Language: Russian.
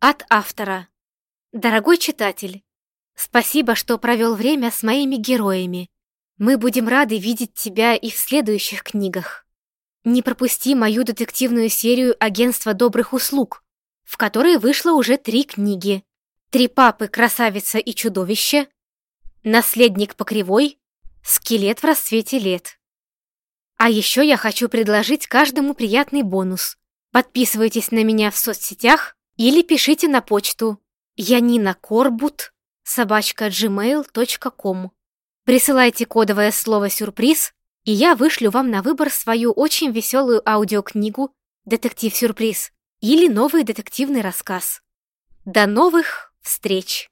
От автора. Дорогой читатель, спасибо, что провел время с моими героями. Мы будем рады видеть тебя и в следующих книгах. Не пропусти мою детективную серию «Агентство добрых услуг», в которой вышло уже три книги. «Три папы, красавица и чудовище», «Наследник по кривой», «Скелет в расцвете лет». А еще я хочу предложить каждому приятный бонус. Подписывайтесь на меня в соцсетях или пишите на почту Янина Корбут собачка gmail.com. Присылайте кодовое слово «сюрприз», и я вышлю вам на выбор свою очень веселую аудиокнигу «Детектив-сюрприз» или новый детективный рассказ. До новых встреч!